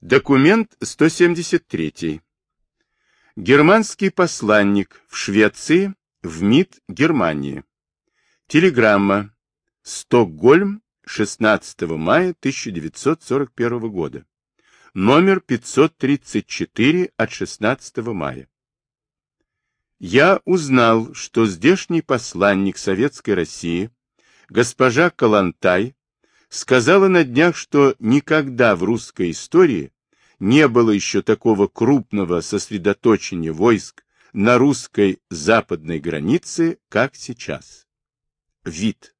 Документ 173. Германский посланник в Швеции, в МИД Германии. Телеграмма. Стокгольм, 16 мая 1941 года. Номер 534 от 16 мая. Я узнал, что здешний посланник Советской России, госпожа Калантай, сказала на днях, что никогда в русской истории не было еще такого крупного сосредоточения войск на русской западной границе, как сейчас. Вид.